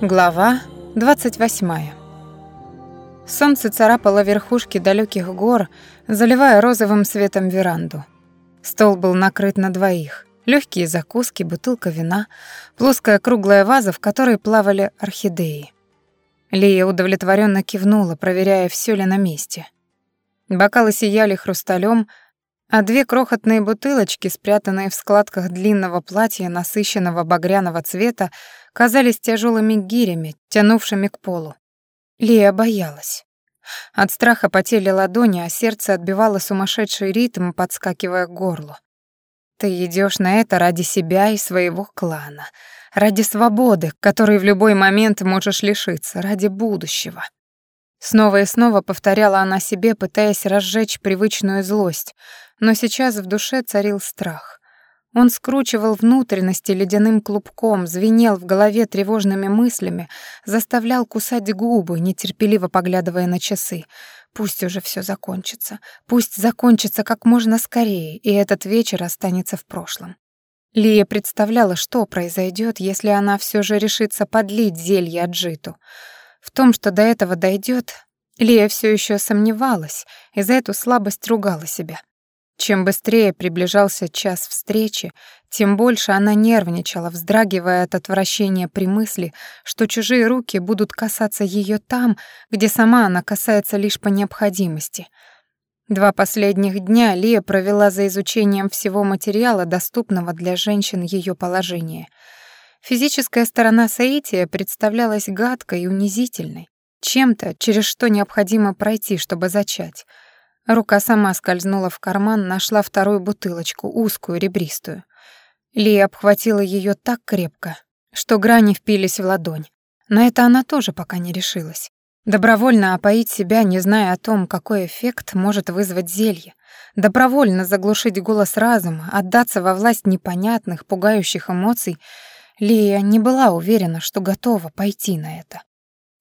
Глава 28. Солнце царапало верхушки далеких гор, заливая розовым светом веранду. Стол был накрыт на двоих. Легкие закуски, бутылка вина, плоская круглая ваза, в которой плавали орхидеи. Лия удовлетворенно кивнула, проверяя, все ли на месте. Бокалы сияли хрусталем, а две крохотные бутылочки, спрятанные в складках длинного платья насыщенного багряного цвета, казались тяжелыми гирями, тянувшими к полу. Лия боялась. От страха потели ладони, а сердце отбивало сумасшедший ритм, подскакивая к горлу. Ты идешь на это ради себя и своего клана, ради свободы, которой в любой момент можешь лишиться, ради будущего. Снова и снова повторяла она себе, пытаясь разжечь привычную злость, но сейчас в душе царил страх. Он скручивал внутренности ледяным клубком, звенел в голове тревожными мыслями, заставлял кусать губы, нетерпеливо поглядывая на часы. Пусть уже все закончится. Пусть закончится как можно скорее, и этот вечер останется в прошлом. Лия представляла, что произойдет, если она все же решится подлить зелье Аджиту. В том, что до этого дойдет, Лия все еще сомневалась и за эту слабость ругала себя. Чем быстрее приближался час встречи, тем больше она нервничала, вздрагивая от отвращения при мысли, что чужие руки будут касаться ее там, где сама она касается лишь по необходимости. Два последних дня Лия провела за изучением всего материала, доступного для женщин ее положения. Физическая сторона саития представлялась гадкой и унизительной, чем-то, через что необходимо пройти, чтобы зачать — Рука сама скользнула в карман, нашла вторую бутылочку, узкую, ребристую. Лия обхватила ее так крепко, что грани впились в ладонь. Но это она тоже пока не решилась. Добровольно опоить себя, не зная о том, какой эффект может вызвать зелье. Добровольно заглушить голос разума, отдаться во власть непонятных, пугающих эмоций. Лия не была уверена, что готова пойти на это.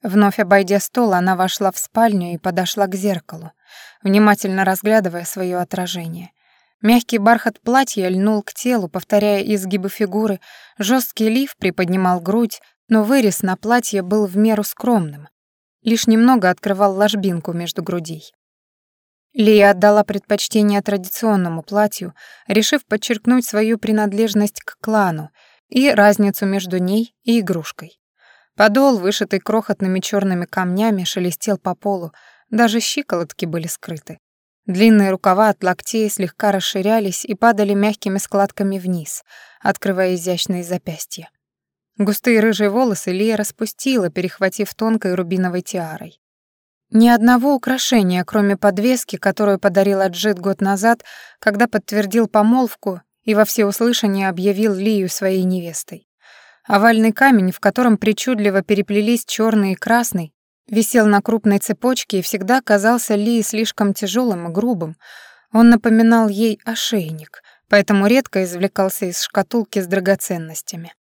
Вновь обойдя стол, она вошла в спальню и подошла к зеркалу, внимательно разглядывая свое отражение. Мягкий бархат платья льнул к телу, повторяя изгибы фигуры, жесткий лиф приподнимал грудь, но вырез на платье был в меру скромным, лишь немного открывал ложбинку между грудей. Лия отдала предпочтение традиционному платью, решив подчеркнуть свою принадлежность к клану и разницу между ней и игрушкой. Подол, вышитый крохотными черными камнями, шелестел по полу, даже щиколотки были скрыты. Длинные рукава от локтей слегка расширялись и падали мягкими складками вниз, открывая изящные запястья. Густые рыжие волосы Лия распустила, перехватив тонкой рубиновой тиарой. Ни одного украшения, кроме подвески, которую подарил Аджит год назад, когда подтвердил помолвку и во всеуслышание объявил Лию своей невестой. овальный камень, в котором причудливо переплелись черный и красный, висел на крупной цепочке и всегда казался Ли слишком тяжелым и грубым. Он напоминал ей ошейник, поэтому редко извлекался из шкатулки с драгоценностями.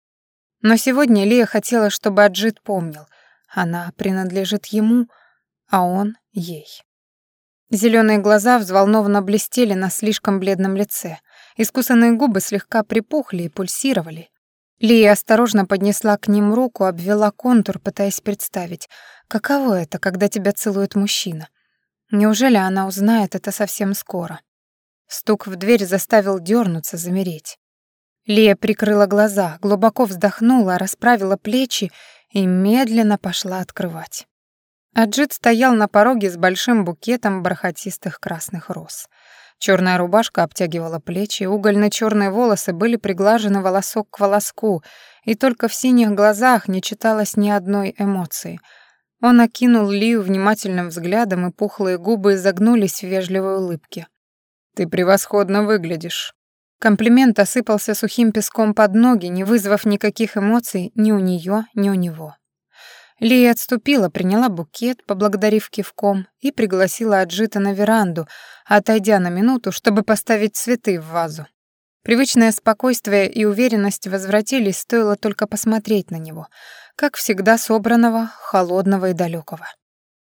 Но сегодня Лия хотела, чтобы Аджит помнил. Она принадлежит ему, а он — ей. Зеленые глаза взволнованно блестели на слишком бледном лице. Искусанные губы слегка припухли и пульсировали. Лия осторожно поднесла к ним руку, обвела контур, пытаясь представить, каково это, когда тебя целует мужчина. Неужели она узнает это совсем скоро? Стук в дверь заставил дернуться, замереть. Лия прикрыла глаза, глубоко вздохнула, расправила плечи и медленно пошла открывать. Аджит стоял на пороге с большим букетом бархатистых красных роз — Черная рубашка обтягивала плечи, угольно-черные волосы были приглажены волосок к волоску, и только в синих глазах не читалось ни одной эмоции. Он окинул Лию внимательным взглядом, и пухлые губы изогнулись в вежливой улыбке. «Ты превосходно выглядишь». Комплимент осыпался сухим песком под ноги, не вызвав никаких эмоций ни у нее, ни у него. Лия отступила, приняла букет, поблагодарив кивком, и пригласила Аджита на веранду — отойдя на минуту, чтобы поставить цветы в вазу. Привычное спокойствие и уверенность возвратились, стоило только посмотреть на него, как всегда собранного, холодного и далекого.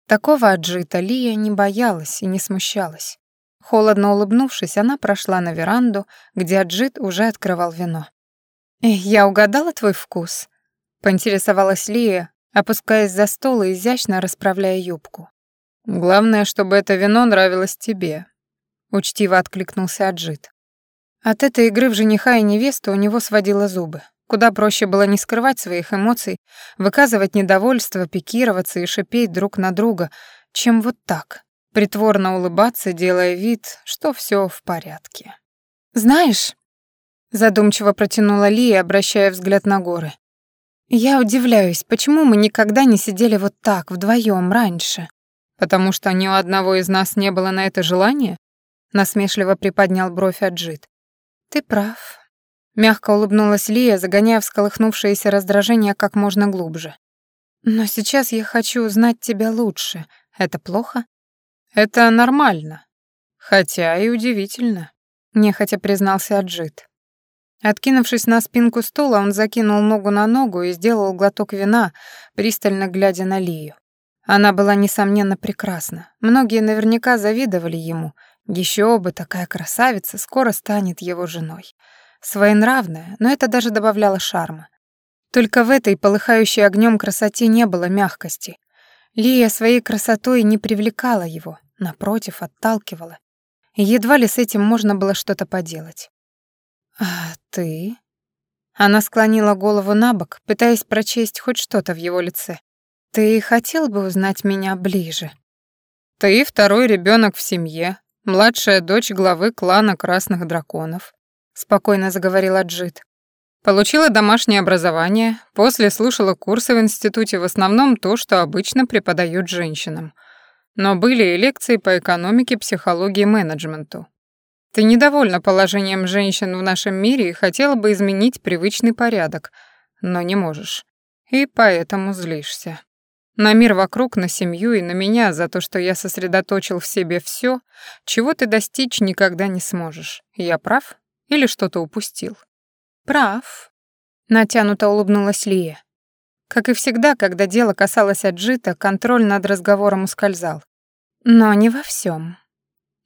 Такого аджита Лия не боялась и не смущалась. Холодно улыбнувшись, она прошла на веранду, где аджит уже открывал вино. «Я угадала твой вкус?» — поинтересовалась Лия, опускаясь за стол и изящно расправляя юбку. Главное, чтобы это вино нравилось тебе», — учтиво откликнулся Аджит. От этой игры в жениха и невесту у него сводило зубы. Куда проще было не скрывать своих эмоций, выказывать недовольство, пикироваться и шипеть друг на друга, чем вот так, притворно улыбаться, делая вид, что все в порядке. «Знаешь», — задумчиво протянула Лия, обращая взгляд на горы, «я удивляюсь, почему мы никогда не сидели вот так, вдвоем раньше?» потому что ни у одного из нас не было на это желания?» Насмешливо приподнял бровь Аджит. «Ты прав». Мягко улыбнулась Лия, загоняя всколыхнувшееся раздражение как можно глубже. «Но сейчас я хочу узнать тебя лучше. Это плохо?» «Это нормально. Хотя и удивительно», — нехотя признался Аджит. Откинувшись на спинку стула, он закинул ногу на ногу и сделал глоток вина, пристально глядя на Лию. Она была, несомненно, прекрасна. Многие наверняка завидовали ему. Еще бы, такая красавица скоро станет его женой. Своенравная, но это даже добавляло шарма. Только в этой полыхающей огнем красоте не было мягкости. Лия своей красотой не привлекала его, напротив, отталкивала. Едва ли с этим можно было что-то поделать. «А ты?» Она склонила голову на бок, пытаясь прочесть хоть что-то в его лице. «Ты хотел бы узнать меня ближе?» «Ты второй ребенок в семье, младшая дочь главы клана Красных Драконов», — спокойно заговорила Джит. «Получила домашнее образование, после слушала курсы в институте в основном то, что обычно преподают женщинам. Но были и лекции по экономике, психологии и менеджменту. Ты недовольна положением женщин в нашем мире и хотела бы изменить привычный порядок, но не можешь. И поэтому злишься». На мир вокруг, на семью и на меня за то, что я сосредоточил в себе все, чего ты достичь никогда не сможешь. Я прав или что-то упустил? Прав. Натянуто улыбнулась Лия. Как и всегда, когда дело касалось Аджита, контроль над разговором ускользал. Но не во всем.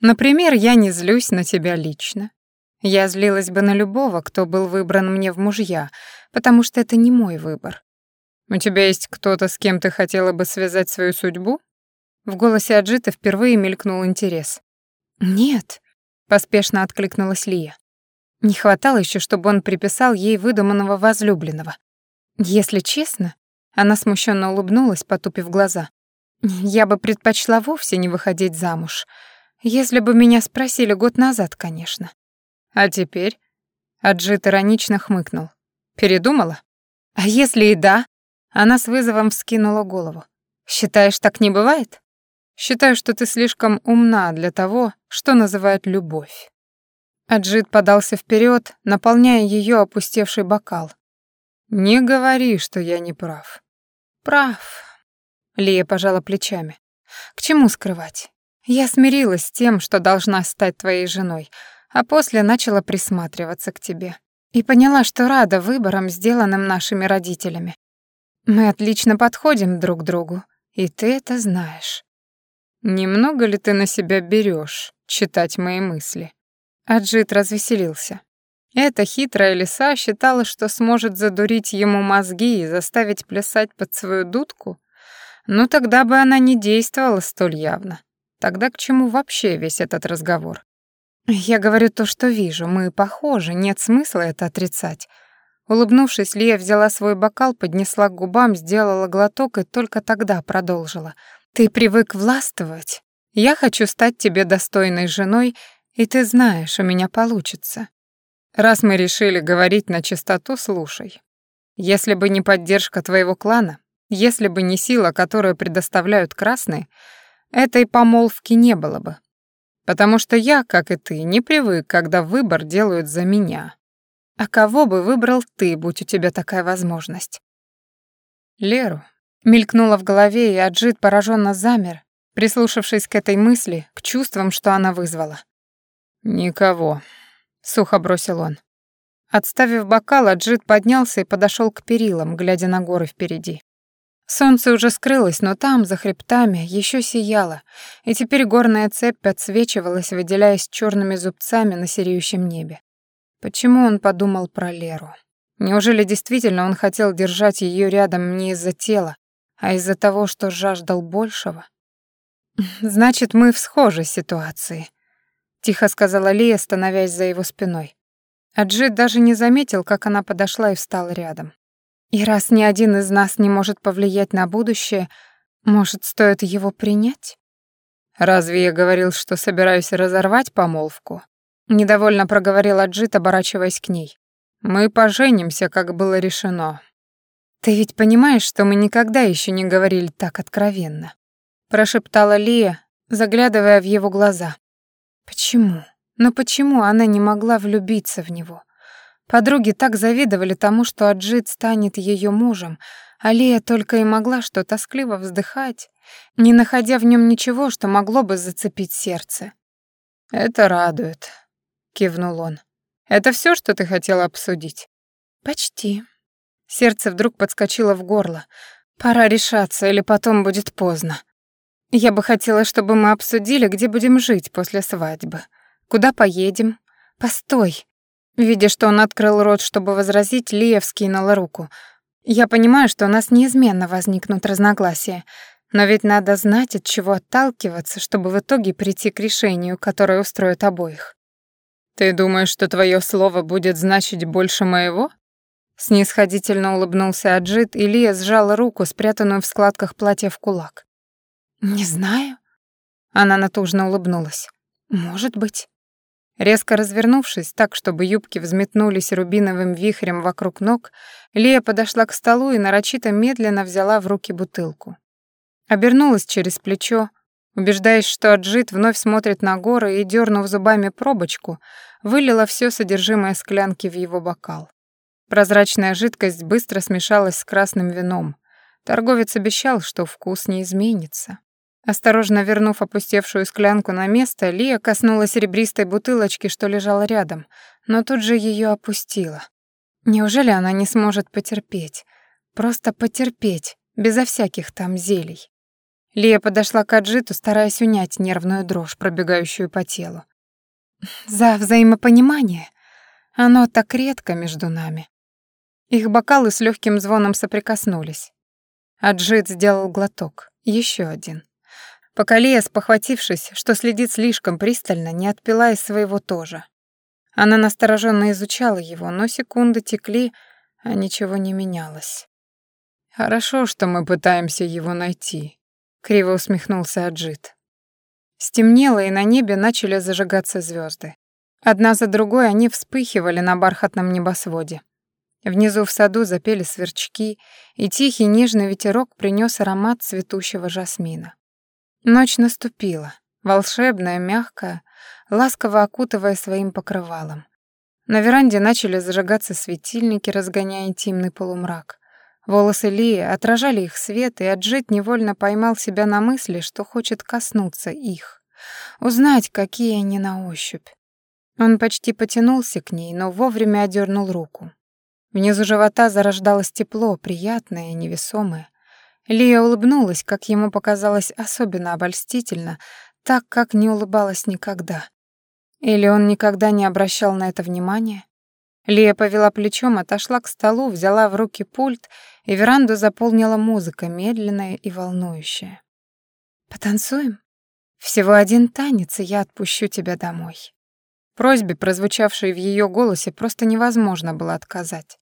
Например, я не злюсь на тебя лично. Я злилась бы на любого, кто был выбран мне в мужья, потому что это не мой выбор. У тебя есть кто-то, с кем ты хотела бы связать свою судьбу? В голосе Аджита впервые мелькнул интерес. Нет, поспешно откликнулась Лия. Не хватало еще, чтобы он приписал ей выдуманного возлюбленного. Если честно, она смущенно улыбнулась, потупив глаза. Я бы предпочла вовсе не выходить замуж. Если бы меня спросили год назад, конечно. А теперь? Аджит иронично хмыкнул. Передумала? Она с вызовом вскинула голову. «Считаешь, так не бывает?» «Считаю, что ты слишком умна для того, что называют любовь». Аджит подался вперед, наполняя ее опустевший бокал. «Не говори, что я не прав». «Прав», — Лия пожала плечами. «К чему скрывать? Я смирилась с тем, что должна стать твоей женой, а после начала присматриваться к тебе. И поняла, что рада выборам, сделанным нашими родителями. Мы отлично подходим друг к другу, и ты это знаешь. Немного ли ты на себя берешь читать мои мысли? Аджит развеселился. Эта хитрая лиса считала, что сможет задурить ему мозги и заставить плясать под свою дудку? Ну тогда бы она не действовала столь явно. Тогда к чему вообще весь этот разговор? Я говорю то, что вижу. Мы похожи, нет смысла это отрицать. Улыбнувшись, Лия взяла свой бокал, поднесла к губам, сделала глоток и только тогда продолжила. «Ты привык властвовать. Я хочу стать тебе достойной женой, и ты знаешь, у меня получится. Раз мы решили говорить на чистоту, слушай. Если бы не поддержка твоего клана, если бы не сила, которую предоставляют красные, этой помолвки не было бы. Потому что я, как и ты, не привык, когда выбор делают за меня. А кого бы выбрал ты, будь у тебя такая возможность? Леру. Мелькнула в голове, и Аджит пораженно замер, прислушавшись к этой мысли, к чувствам, что она вызвала. «Никого», — сухо бросил он. Отставив бокал, Аджит поднялся и подошел к перилам, глядя на горы впереди. Солнце уже скрылось, но там, за хребтами, еще сияло, и теперь горная цепь отсвечивалась, выделяясь черными зубцами на сереющем небе. Почему он подумал про Леру? Неужели действительно он хотел держать ее рядом не из-за тела, а из-за того, что жаждал большего? «Значит, мы в схожей ситуации», — тихо сказала Лия, становясь за его спиной. Аджид даже не заметил, как она подошла и встала рядом. «И раз ни один из нас не может повлиять на будущее, может, стоит его принять?» «Разве я говорил, что собираюсь разорвать помолвку?» Недовольно проговорила Джита, оборачиваясь к ней. «Мы поженимся, как было решено». «Ты ведь понимаешь, что мы никогда еще не говорили так откровенно?» Прошептала Лия, заглядывая в его глаза. «Почему? Но почему она не могла влюбиться в него?» Подруги так завидовали тому, что Аджит станет ее мужем, а Лия только и могла что тоскливо вздыхать, не находя в нем ничего, что могло бы зацепить сердце. «Это радует», кивнул он. «Это все, что ты хотела обсудить?» «Почти». Сердце вдруг подскочило в горло. «Пора решаться, или потом будет поздно. Я бы хотела, чтобы мы обсудили, где будем жить после свадьбы. Куда поедем? Постой!» Видя, что он открыл рот, чтобы возразить, Лия вскинула руку. «Я понимаю, что у нас неизменно возникнут разногласия, но ведь надо знать, от чего отталкиваться, чтобы в итоге прийти к решению, которое устроит обоих». «Ты думаешь, что твое слово будет значить больше моего?» Снисходительно улыбнулся Аджит, и Лия сжала руку, спрятанную в складках платья в кулак. «Не знаю». Она натужно улыбнулась. «Может быть». Резко развернувшись так, чтобы юбки взметнулись рубиновым вихрем вокруг ног, Лия подошла к столу и нарочито медленно взяла в руки бутылку. Обернулась через плечо, Убеждаясь, что Аджит вновь смотрит на горы и, дернув зубами пробочку, вылила все содержимое склянки в его бокал. Прозрачная жидкость быстро смешалась с красным вином. Торговец обещал, что вкус не изменится. Осторожно вернув опустевшую склянку на место, Лия коснулась ребристой бутылочки, что лежала рядом, но тут же ее опустила. Неужели она не сможет потерпеть? Просто потерпеть, безо всяких там зелий. Лия подошла к Аджиту, стараясь унять нервную дрожь, пробегающую по телу. «За взаимопонимание. Оно так редко между нами». Их бокалы с легким звоном соприкоснулись. Аджит сделал глоток. еще один. Пока Лия, спохватившись, что следит слишком пристально, не отпила из своего тоже. Она настороженно изучала его, но секунды текли, а ничего не менялось. «Хорошо, что мы пытаемся его найти», криво усмехнулся Аджит. Стемнело, и на небе начали зажигаться звезды. Одна за другой они вспыхивали на бархатном небосводе. Внизу в саду запели сверчки, и тихий нежный ветерок принес аромат цветущего жасмина. Ночь наступила, волшебная, мягкая, ласково окутывая своим покрывалом. На веранде начали зажигаться светильники, разгоняя интимный полумрак. Волосы Лии отражали их свет, и Аджит невольно поймал себя на мысли, что хочет коснуться их. Узнать, какие они на ощупь. Он почти потянулся к ней, но вовремя одернул руку. Внизу живота зарождалось тепло, приятное, невесомое. Лия улыбнулась, как ему показалось особенно обольстительно, так, как не улыбалась никогда. Или он никогда не обращал на это внимания? Лия повела плечом, отошла к столу, взяла в руки пульт, и веранду заполнила музыка, медленная и волнующая. «Потанцуем? Всего один танец, и я отпущу тебя домой». Просьбе, прозвучавшей в ее голосе, просто невозможно было отказать.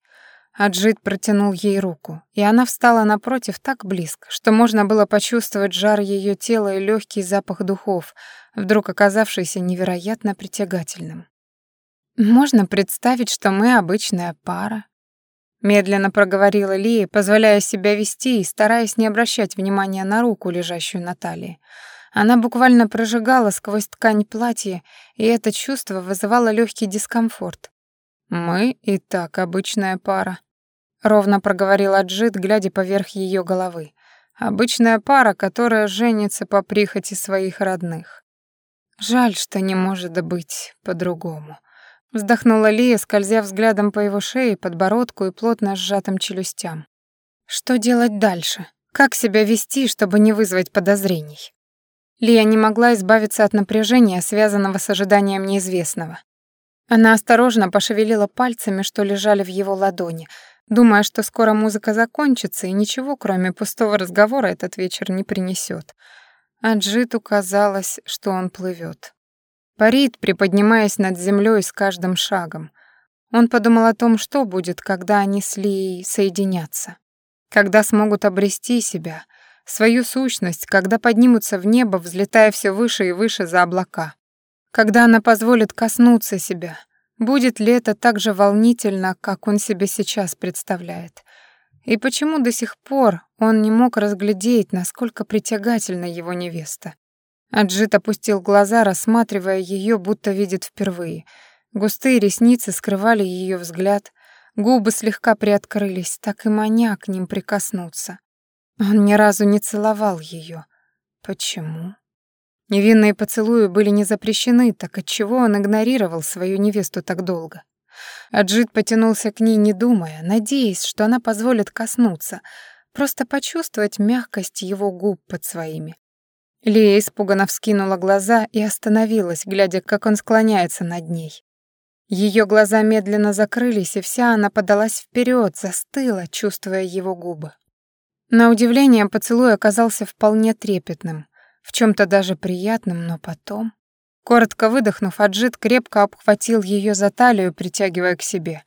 Аджит протянул ей руку, и она встала напротив так близко, что можно было почувствовать жар ее тела и легкий запах духов, вдруг оказавшийся невероятно притягательным. Можно представить, что мы обычная пара. Медленно проговорила Лия, позволяя себя вести и стараясь не обращать внимания на руку, лежащую на талии. Она буквально прожигала сквозь ткань платья, и это чувство вызывало легкий дискомфорт. «Мы и так обычная пара», — ровно проговорил Аджит, глядя поверх ее головы. «Обычная пара, которая женится по прихоти своих родных. Жаль, что не может быть по-другому». Вздохнула Лия, скользя взглядом по его шее, подбородку и плотно сжатым челюстям. Что делать дальше? Как себя вести, чтобы не вызвать подозрений? Лия не могла избавиться от напряжения, связанного с ожиданием неизвестного. Она осторожно пошевелила пальцами, что лежали в его ладони, думая, что скоро музыка закончится и ничего, кроме пустого разговора, этот вечер не принесет. А Джиту казалось, что он плывет. Парит, приподнимаясь над землей с каждым шагом. Он подумал о том, что будет, когда они с Лией соединятся. Когда смогут обрести себя, свою сущность, когда поднимутся в небо, взлетая все выше и выше за облака. Когда она позволит коснуться себя, будет ли это так же волнительно, как он себе сейчас представляет. И почему до сих пор он не мог разглядеть, насколько притягательна его невеста. Аджит опустил глаза, рассматривая ее, будто видит впервые. Густые ресницы скрывали ее взгляд, губы слегка приоткрылись, так и маня к ним прикоснуться. Он ни разу не целовал ее. Почему? Невинные поцелуи были не запрещены, так отчего он игнорировал свою невесту так долго? Аджит потянулся к ней, не думая, надеясь, что она позволит коснуться, просто почувствовать мягкость его губ под своими. Лия испуганно вскинула глаза и остановилась, глядя, как он склоняется над ней. Ее глаза медленно закрылись, и вся она подалась вперед, застыла, чувствуя его губы. На удивление, поцелуй оказался вполне трепетным, в чем то даже приятным, но потом... Коротко выдохнув, Аджит крепко обхватил ее за талию, притягивая к себе.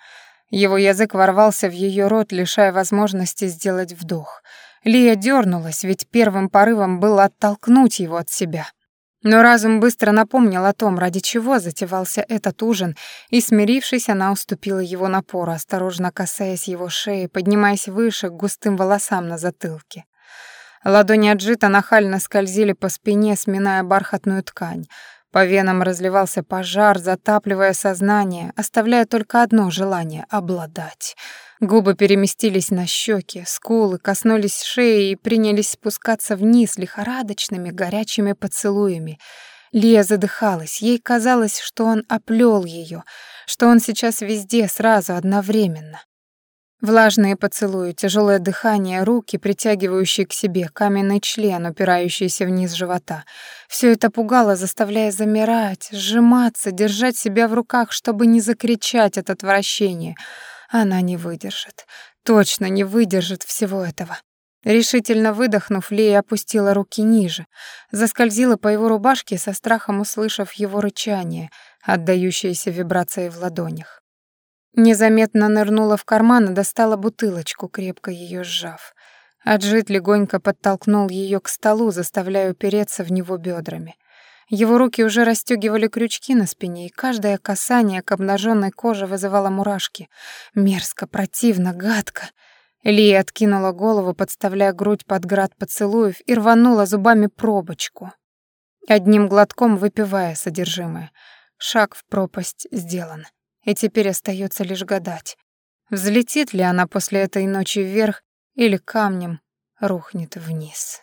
Его язык ворвался в ее рот, лишая возможности сделать вдох. Лия дернулась, ведь первым порывом было оттолкнуть его от себя. Но разум быстро напомнил о том, ради чего затевался этот ужин, и, смирившись, она уступила его напору, осторожно касаясь его шеи, поднимаясь выше к густым волосам на затылке. Ладони Аджита нахально скользили по спине, сминая бархатную ткань. По венам разливался пожар, затапливая сознание, оставляя только одно желание — обладать — Губы переместились на щеки, скулы коснулись шеи и принялись спускаться вниз лихорадочными горячими поцелуями. Лия задыхалась, ей казалось, что он оплел ее, что он сейчас везде сразу одновременно. Влажные поцелуи, тяжелое дыхание, руки, притягивающие к себе, каменный член, упирающийся вниз живота. Все это пугало, заставляя замирать, сжиматься, держать себя в руках, чтобы не закричать от отвращения — она не выдержит. Точно не выдержит всего этого. Решительно выдохнув, Лея опустила руки ниже, заскользила по его рубашке со страхом услышав его рычание, отдающееся вибрацией в ладонях. Незаметно нырнула в карман и достала бутылочку, крепко ее сжав. Аджит легонько подтолкнул ее к столу, заставляя упереться в него бедрами. Его руки уже расстегивали крючки на спине, и каждое касание к обнаженной коже вызывало мурашки. Мерзко, противно, гадко. Лия откинула голову, подставляя грудь под град поцелуев, и рванула зубами пробочку, одним глотком выпивая содержимое. Шаг в пропасть сделан, и теперь остается лишь гадать, взлетит ли она после этой ночи вверх или камнем рухнет вниз.